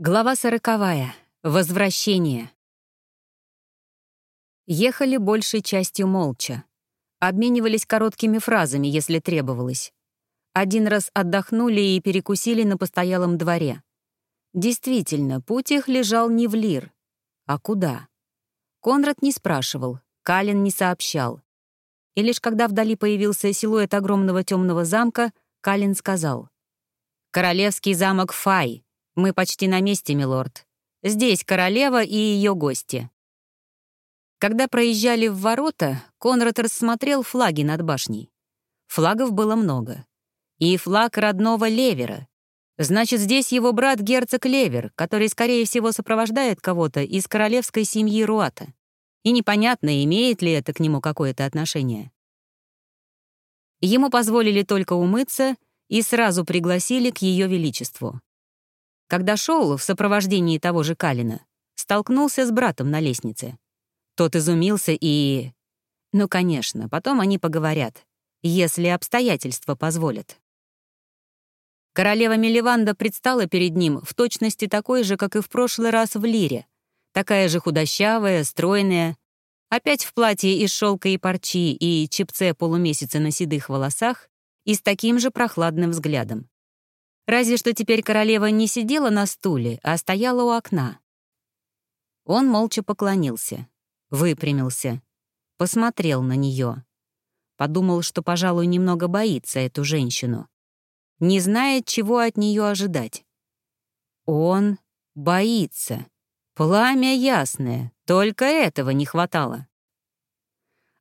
Глава сороковая. Возвращение. Ехали большей частью молча. Обменивались короткими фразами, если требовалось. Один раз отдохнули и перекусили на постоялом дворе. Действительно, путь их лежал не в Лир. А куда? Конрад не спрашивал, Калин не сообщал. И лишь когда вдали появился силуэт огромного темного замка, Калин сказал. «Королевский замок Фай», «Мы почти на месте, милорд. Здесь королева и ее гости». Когда проезжали в ворота, Конрад рассмотрел флаги над башней. Флагов было много. И флаг родного Левера. Значит, здесь его брат герцог Левер, который, скорее всего, сопровождает кого-то из королевской семьи Руата. И непонятно, имеет ли это к нему какое-то отношение. Ему позволили только умыться и сразу пригласили к ее величеству. Когда шел в сопровождении того же Калина, столкнулся с братом на лестнице. Тот изумился и... Ну, конечно, потом они поговорят, если обстоятельства позволят. Королева Меливанда предстала перед ним в точности такой же, как и в прошлый раз в Лире. Такая же худощавая, стройная, опять в платье из шелка и парчи и чепце полумесяца на седых волосах и с таким же прохладным взглядом. Разве что теперь королева не сидела на стуле, а стояла у окна. Он молча поклонился, выпрямился, посмотрел на нее. Подумал, что, пожалуй, немного боится эту женщину. Не знает, чего от нее ожидать. Он боится. Пламя ясное, только этого не хватало.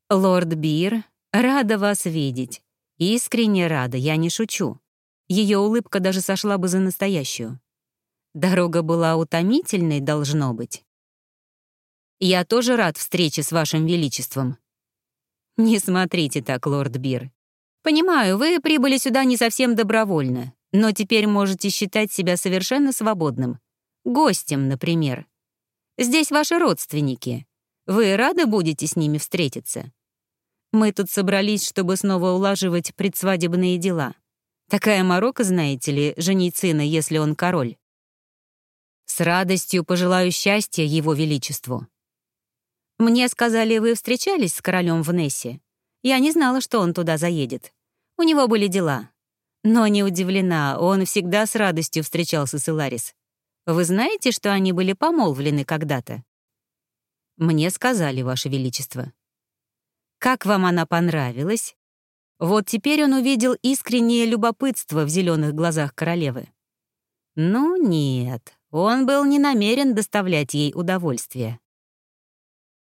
«Лорд Бир, рада вас видеть. Искренне рада, я не шучу. Ее улыбка даже сошла бы за настоящую. Дорога была утомительной, должно быть. Я тоже рад встрече с вашим величеством. Не смотрите так, лорд Бир. Понимаю, вы прибыли сюда не совсем добровольно, но теперь можете считать себя совершенно свободным. Гостем, например. Здесь ваши родственники. Вы рады будете с ними встретиться? Мы тут собрались, чтобы снова улаживать предсвадебные дела. Такая морока, знаете ли, женить сына, если он король. С радостью пожелаю счастья его величеству. Мне сказали, вы встречались с королем в Нессе. Я не знала, что он туда заедет. У него были дела. Но не удивлена, он всегда с радостью встречался с Иларис. Вы знаете, что они были помолвлены когда-то? Мне сказали, Ваше Величество. Как вам она понравилась? Вот теперь он увидел искреннее любопытство в зеленых глазах королевы. Ну нет, он был не намерен доставлять ей удовольствие.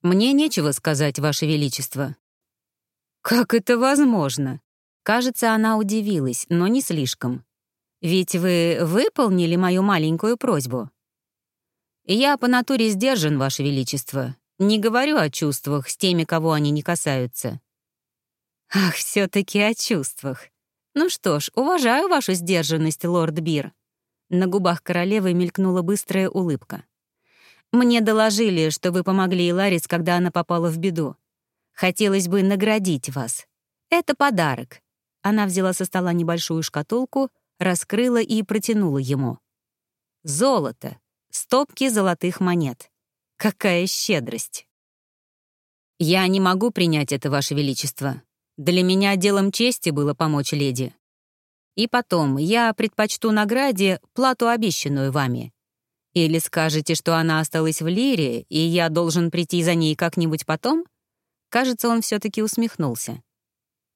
«Мне нечего сказать, Ваше Величество». «Как это возможно?» Кажется, она удивилась, но не слишком. «Ведь вы выполнили мою маленькую просьбу». «Я по натуре сдержан, Ваше Величество. Не говорю о чувствах с теми, кого они не касаются. Ах, все таки о чувствах. Ну что ж, уважаю вашу сдержанность, лорд Бир. На губах королевы мелькнула быстрая улыбка. Мне доложили, что вы помогли Ларис, когда она попала в беду. Хотелось бы наградить вас. Это подарок. Она взяла со стола небольшую шкатулку, раскрыла и протянула ему. Золото. Стопки золотых монет. Какая щедрость. Я не могу принять это, Ваше Величество. Для меня делом чести было помочь леди. И потом, я предпочту награде плату, обещанную вами. Или скажете, что она осталась в Лире, и я должен прийти за ней как-нибудь потом? Кажется, он все таки усмехнулся.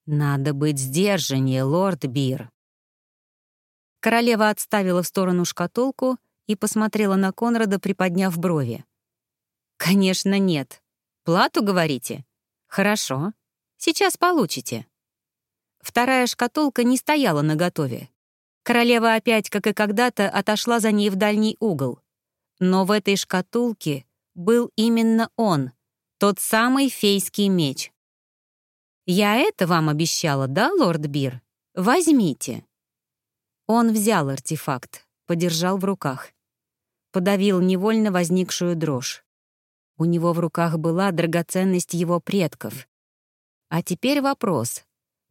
Надо быть сдержаннее, лорд Бир. Королева отставила в сторону шкатулку и посмотрела на Конрада, приподняв брови. «Конечно, нет. Плату, говорите? Хорошо. Сейчас получите». Вторая шкатулка не стояла наготове. Королева опять, как и когда-то, отошла за ней в дальний угол. Но в этой шкатулке был именно он, тот самый фейский меч. «Я это вам обещала, да, лорд Бир? Возьмите». Он взял артефакт, подержал в руках. Подавил невольно возникшую дрожь. У него в руках была драгоценность его предков. А теперь вопрос.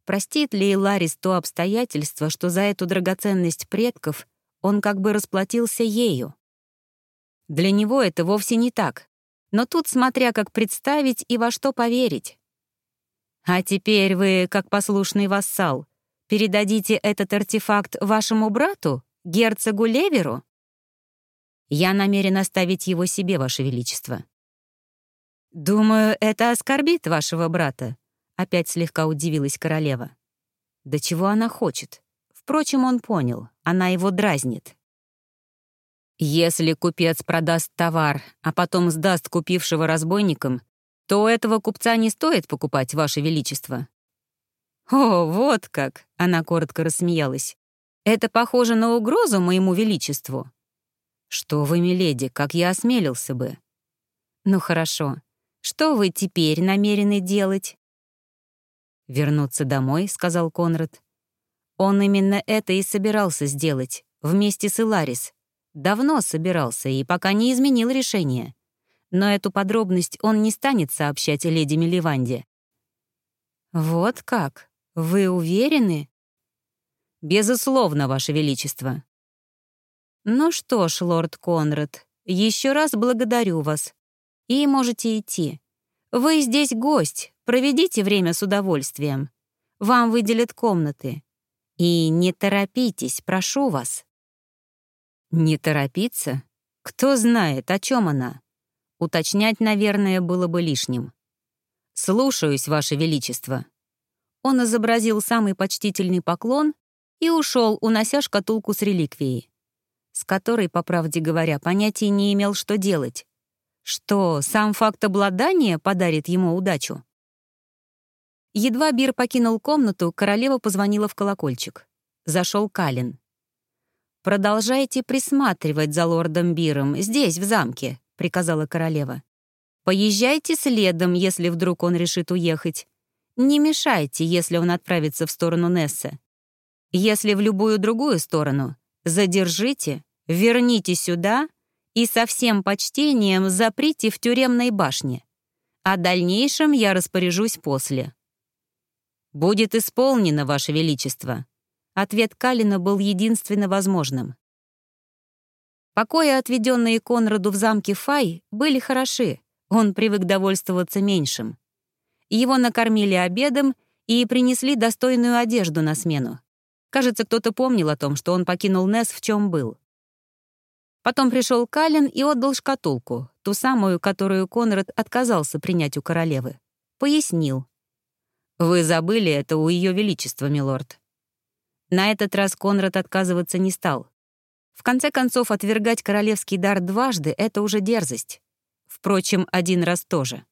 Простит ли Ларис то обстоятельство, что за эту драгоценность предков он как бы расплатился ею? Для него это вовсе не так. Но тут смотря как представить и во что поверить. А теперь вы, как послушный вассал, передадите этот артефакт вашему брату, герцогу Леверу? Я намерен оставить его себе, ваше величество. Думаю, это оскорбит вашего брата, опять слегка удивилась королева. Да чего она хочет? Впрочем, он понял, она его дразнит. Если купец продаст товар, а потом сдаст купившего разбойникам, то у этого купца не стоит покупать, Ваше Величество». «О, вот как!» — она коротко рассмеялась. «Это похоже на угрозу моему Величеству». «Что вы, миледи, как я осмелился бы?» «Ну хорошо. Что вы теперь намерены делать?» «Вернуться домой», — сказал Конрад. Он именно это и собирался сделать, вместе с Иларис. Давно собирался и пока не изменил решение но эту подробность он не станет сообщать леди Меливанде. «Вот как? Вы уверены?» «Безусловно, Ваше Величество». «Ну что ж, лорд Конрад, еще раз благодарю вас. И можете идти. Вы здесь гость, проведите время с удовольствием. Вам выделят комнаты. И не торопитесь, прошу вас». «Не торопиться? Кто знает, о чем она?» Уточнять, наверное, было бы лишним. «Слушаюсь, Ваше Величество». Он изобразил самый почтительный поклон и ушел, унося шкатулку с реликвией, с которой, по правде говоря, понятия не имел, что делать. Что, сам факт обладания подарит ему удачу? Едва Бир покинул комнату, королева позвонила в колокольчик. Зашел Калин. «Продолжайте присматривать за лордом Биром здесь, в замке приказала королева. «Поезжайте следом, если вдруг он решит уехать. Не мешайте, если он отправится в сторону Несса. Если в любую другую сторону, задержите, верните сюда и со всем почтением заприте в тюремной башне. О дальнейшем я распоряжусь после». «Будет исполнено, Ваше Величество». Ответ Калина был единственно возможным. Покои, отведенные Конраду в замке Фай, были хороши, он привык довольствоваться меньшим. Его накормили обедом и принесли достойную одежду на смену. Кажется, кто-то помнил о том, что он покинул Нес в чем был. Потом пришел Калин и отдал шкатулку, ту самую, которую Конрад отказался принять у королевы. Пояснил. «Вы забыли это у Ее Величества, милорд». На этот раз Конрад отказываться не стал. В конце концов, отвергать королевский дар дважды — это уже дерзость. Впрочем, один раз тоже.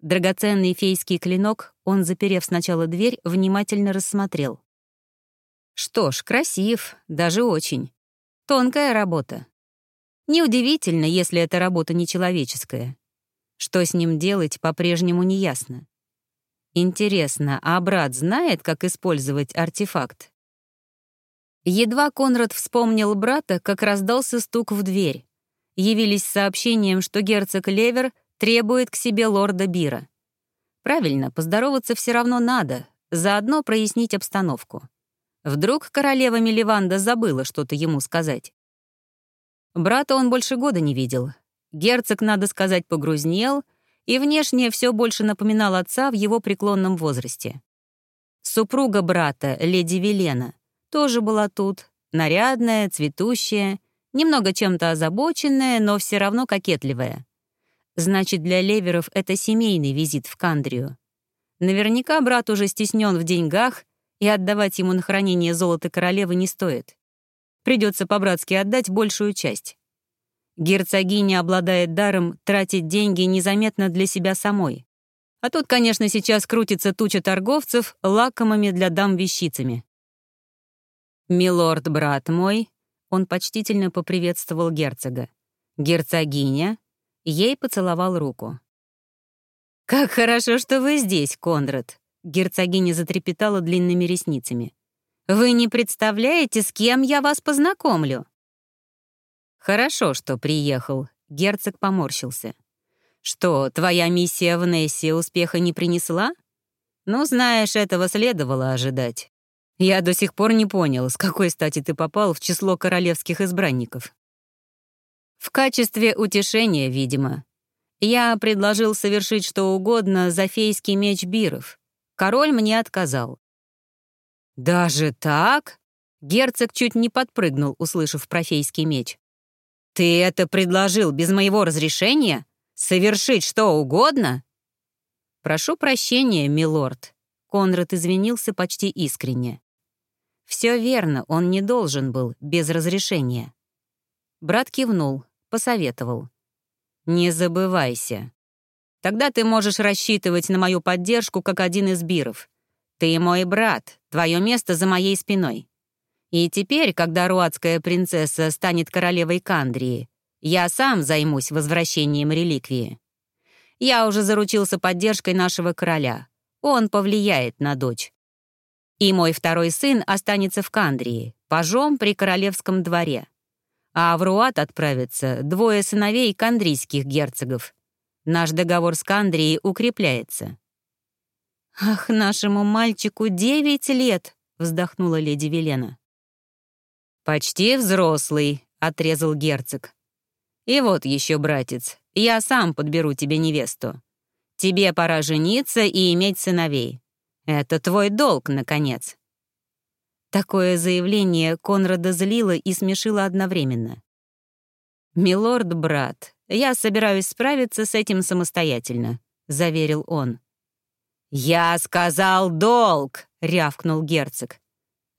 Драгоценный фейский клинок он, заперев сначала дверь, внимательно рассмотрел. Что ж, красив, даже очень. Тонкая работа. Неудивительно, если эта работа нечеловеческая. Что с ним делать, по-прежнему неясно. Интересно, а брат знает, как использовать артефакт? Едва Конрад вспомнил брата, как раздался стук в дверь. Явились сообщением, что герцог Левер требует к себе лорда Бира. Правильно, поздороваться все равно надо, заодно прояснить обстановку. Вдруг королева Меливанда забыла что-то ему сказать. Брата он больше года не видел. Герцог, надо сказать, погрузнел, и внешне все больше напоминал отца в его преклонном возрасте. Супруга брата, леди Велена, тоже была тут, нарядная, цветущая, немного чем-то озабоченная, но все равно кокетливая. Значит, для леверов это семейный визит в Кандрию. Наверняка брат уже стеснен в деньгах, и отдавать ему на хранение золота королевы не стоит. Придется по-братски отдать большую часть. Герцогиня обладает даром тратить деньги незаметно для себя самой. А тут, конечно, сейчас крутится туча торговцев лакомыми для дам вещицами. «Милорд, брат мой», — он почтительно поприветствовал герцога. «Герцогиня», — ей поцеловал руку. «Как хорошо, что вы здесь, Конрад», — герцогиня затрепетала длинными ресницами. «Вы не представляете, с кем я вас познакомлю?» «Хорошо, что приехал», — герцог поморщился. «Что, твоя миссия в Нессе успеха не принесла? Ну, знаешь, этого следовало ожидать». Я до сих пор не понял, с какой стати ты попал в число королевских избранников. В качестве утешения, видимо. Я предложил совершить что угодно за фейский меч Биров. Король мне отказал. «Даже так?» Герцог чуть не подпрыгнул, услышав про фейский меч. «Ты это предложил без моего разрешения? Совершить что угодно?» «Прошу прощения, милорд». Конрад извинился почти искренне. «Все верно, он не должен был, без разрешения». Брат кивнул, посоветовал. «Не забывайся. Тогда ты можешь рассчитывать на мою поддержку как один из биров. Ты мой брат, твое место за моей спиной. И теперь, когда руатская принцесса станет королевой Кандрии, я сам займусь возвращением реликвии. Я уже заручился поддержкой нашего короля. Он повлияет на дочь. И мой второй сын останется в Кандрии, пажом при королевском дворе а в Руат отправятся двое сыновей кандрийских герцогов. Наш договор с Кандрией укрепляется». «Ах, нашему мальчику девять лет!» — вздохнула леди Велена. «Почти взрослый», — отрезал герцог. «И вот еще, братец, я сам подберу тебе невесту. Тебе пора жениться и иметь сыновей. Это твой долг, наконец». Такое заявление Конрада злило и смешило одновременно. «Милорд, брат, я собираюсь справиться с этим самостоятельно», — заверил он. «Я сказал долг!» — рявкнул герцог.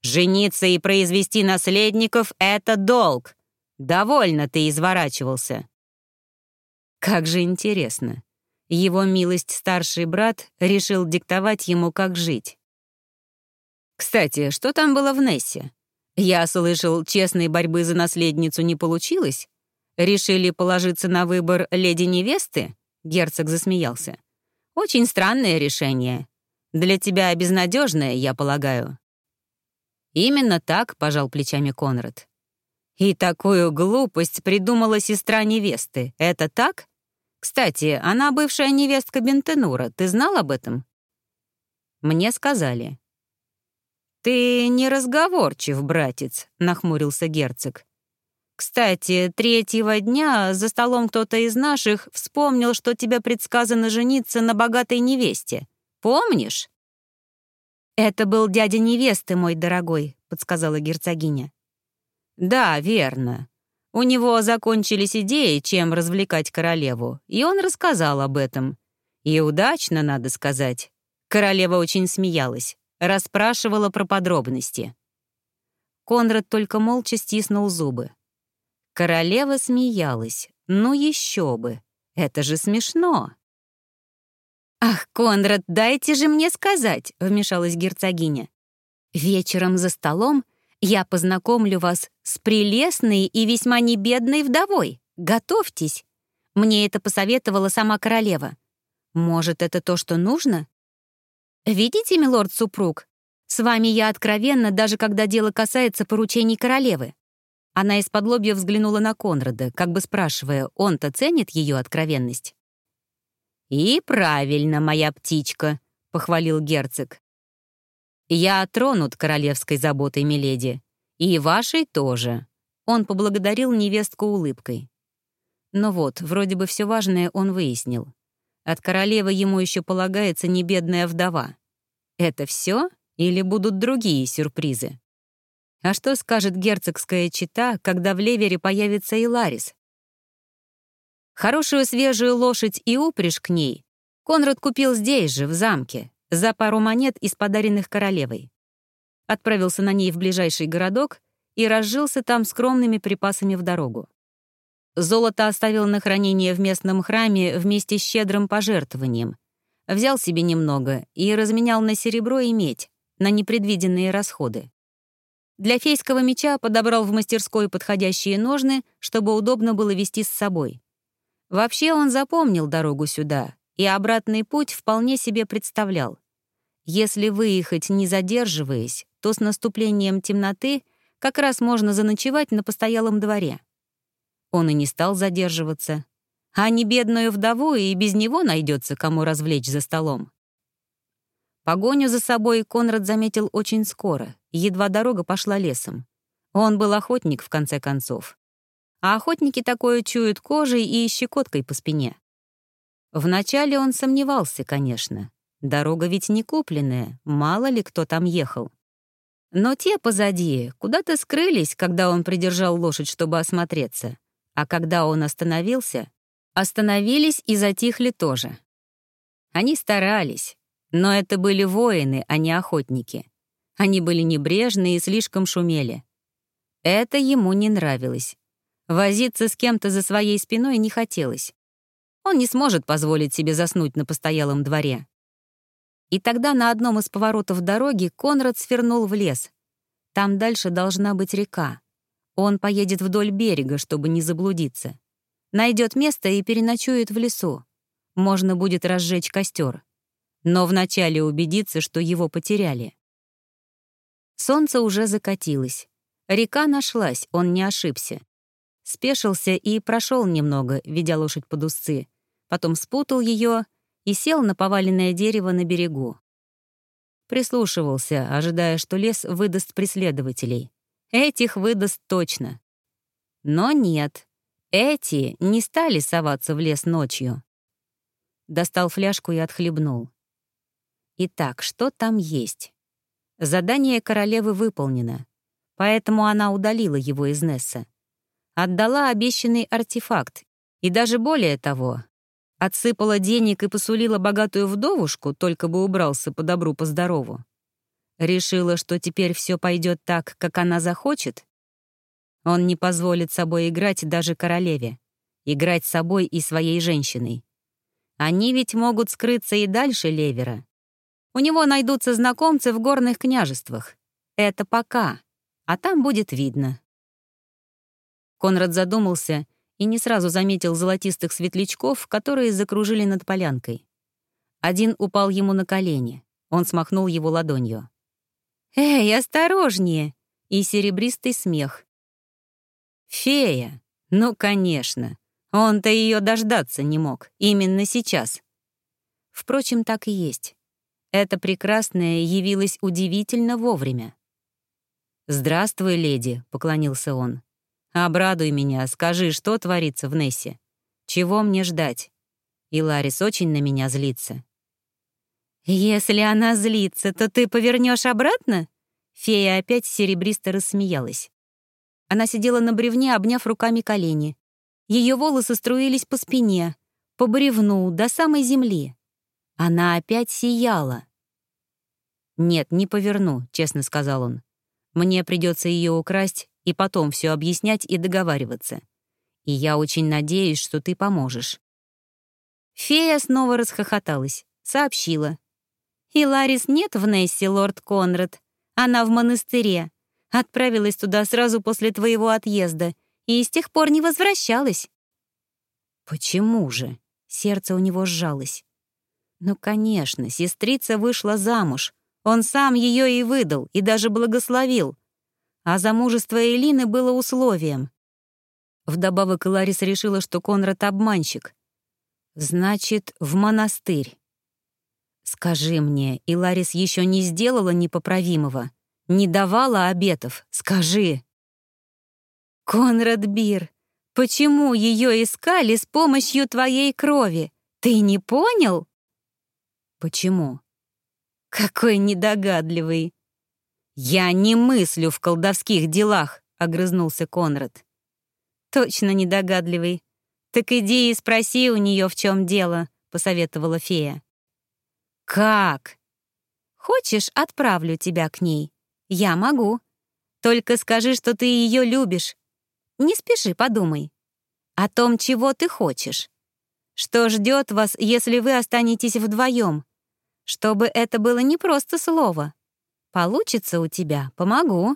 «Жениться и произвести наследников — это долг. Довольно ты изворачивался». Как же интересно. Его милость старший брат решил диктовать ему, как жить. Кстати, что там было в Нессе? Я слышал, честной борьбы за наследницу не получилось. Решили положиться на выбор леди-невесты? Герцог засмеялся. Очень странное решение. Для тебя безнадежное, я полагаю. Именно так, пожал плечами Конрад. И такую глупость придумала сестра невесты. Это так? Кстати, она бывшая невестка Бентенура. Ты знал об этом? Мне сказали. «Ты неразговорчив, братец», — нахмурился герцог. «Кстати, третьего дня за столом кто-то из наших вспомнил, что тебе предсказано жениться на богатой невесте. Помнишь?» «Это был дядя невесты, мой дорогой», — подсказала герцогиня. «Да, верно. У него закончились идеи, чем развлекать королеву, и он рассказал об этом. И удачно, надо сказать. Королева очень смеялась расспрашивала про подробности. Конрад только молча стиснул зубы. Королева смеялась. Ну еще бы. Это же смешно. «Ах, Конрад, дайте же мне сказать», — вмешалась герцогиня. «Вечером за столом я познакомлю вас с прелестной и весьма небедной вдовой. Готовьтесь. Мне это посоветовала сама королева. Может, это то, что нужно? «Видите, милорд-супруг, с вами я откровенна, даже когда дело касается поручений королевы». Она из-под взглянула на Конрада, как бы спрашивая, он-то ценит ее откровенность. «И правильно, моя птичка», — похвалил герцог. «Я тронут королевской заботой, миледи. И вашей тоже». Он поблагодарил невестку улыбкой. Но вот, вроде бы все важное он выяснил. От королевы ему еще полагается небедная вдова. Это все или будут другие сюрпризы? А что скажет герцогская чита, когда в Левере появится и Ларис? Хорошую свежую лошадь и упряжь к ней Конрад купил здесь же, в замке, за пару монет из подаренных королевой. Отправился на ней в ближайший городок и разжился там скромными припасами в дорогу. Золото оставил на хранение в местном храме вместе с щедрым пожертвованием. Взял себе немного и разменял на серебро и медь, на непредвиденные расходы. Для фейского меча подобрал в мастерской подходящие ножны, чтобы удобно было вести с собой. Вообще он запомнил дорогу сюда, и обратный путь вполне себе представлял. Если выехать не задерживаясь, то с наступлением темноты как раз можно заночевать на постоялом дворе. Он и не стал задерживаться. А не бедную вдову и без него найдется, кому развлечь за столом. Погоню за собой Конрад заметил очень скоро, едва дорога пошла лесом. Он был охотник, в конце концов. А охотники такое чуют кожей и щекоткой по спине. Вначале он сомневался, конечно. Дорога ведь не купленная, мало ли кто там ехал. Но те позади куда-то скрылись, когда он придержал лошадь, чтобы осмотреться. А когда он остановился, остановились и затихли тоже. Они старались, но это были воины, а не охотники. Они были небрежны и слишком шумели. Это ему не нравилось. Возиться с кем-то за своей спиной не хотелось. Он не сможет позволить себе заснуть на постоялом дворе. И тогда на одном из поворотов дороги Конрад свернул в лес. Там дальше должна быть река. Он поедет вдоль берега, чтобы не заблудиться. Найдет место и переночует в лесу. Можно будет разжечь костер. Но вначале убедиться, что его потеряли. Солнце уже закатилось. Река нашлась, он не ошибся. Спешился и прошел немного, ведя лошадь под узцы. Потом спутал ее и сел на поваленное дерево на берегу. Прислушивался, ожидая, что лес выдаст преследователей. Этих выдаст точно. Но нет, эти не стали соваться в лес ночью. Достал фляжку и отхлебнул. Итак, что там есть? Задание королевы выполнено поэтому она удалила его из Несса. Отдала обещанный артефакт, и даже более того, отсыпала денег и посулила богатую вдовушку, только бы убрался по добру, по здорову. Решила, что теперь все пойдет так, как она захочет. Он не позволит собой играть даже королеве, играть собой и своей женщиной. Они ведь могут скрыться и дальше Левера. У него найдутся знакомцы в горных княжествах. Это пока а там будет видно. Конрад задумался и не сразу заметил золотистых светлячков, которые закружили над полянкой. Один упал ему на колени. Он смахнул его ладонью. «Эй, осторожнее!» И серебристый смех. «Фея! Ну, конечно! Он-то ее дождаться не мог, именно сейчас!» Впрочем, так и есть. Это прекрасное явилось удивительно вовремя. «Здравствуй, леди», — поклонился он. «Обрадуй меня, скажи, что творится в Нессе? Чего мне ждать?» И Ларис очень на меня злится. «Если она злится, то ты повернешь обратно?» Фея опять серебристо рассмеялась. Она сидела на бревне, обняв руками колени. Ее волосы струились по спине, по бревну, до самой земли. Она опять сияла. «Нет, не поверну», — честно сказал он. Мне придется ее украсть и потом все объяснять и договариваться. И я очень надеюсь, что ты поможешь». Фея снова расхохоталась, сообщила. «И Ларис нет в Нессе, лорд Конрад. Она в монастыре. Отправилась туда сразу после твоего отъезда и с тех пор не возвращалась». «Почему же?» — сердце у него сжалось. «Ну, конечно, сестрица вышла замуж, он сам ее и выдал, и даже благословил. А замужество Элины было условием. Вдобавок Ларис решила, что Конрад — обманщик. Значит, в монастырь. Скажи мне, и Ларис еще не сделала непоправимого, не давала обетов. Скажи. Конрад Бир, почему ее искали с помощью твоей крови? Ты не понял? Почему? «Какой недогадливый!» «Я не мыслю в колдовских делах», — огрызнулся Конрад. «Точно недогадливый. Так иди и спроси у нее, в чем дело», — посоветовала фея. «Как?» «Хочешь, отправлю тебя к ней? Я могу. Только скажи, что ты ее любишь. Не спеши, подумай. О том, чего ты хочешь. Что ждет вас, если вы останетесь вдвоем? Чтобы это было не просто слово. Получится у тебя, помогу.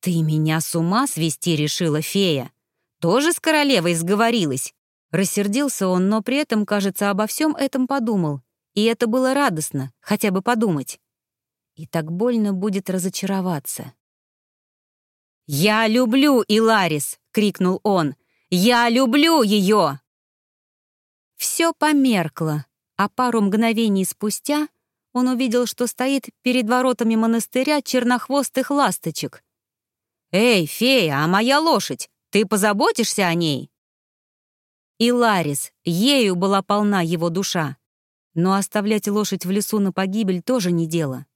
Ты меня с ума свести решила, фея. Тоже с королевой сговорилась. Рассердился он, но при этом, кажется, обо всем этом подумал. И это было радостно, хотя бы подумать. И так больно будет разочароваться. «Я люблю Иларис!» — крикнул он. «Я люблю ее!» Все померкло, а пару мгновений спустя он увидел, что стоит перед воротами монастыря чернохвостых ласточек. «Эй, фея, а моя лошадь? Ты позаботишься о ней?» И Ларис, ею была полна его душа. Но оставлять лошадь в лесу на погибель тоже не дело.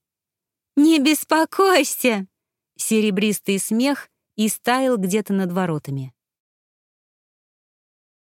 «Не беспокойся!» Серебристый смех и стаял где-то над воротами.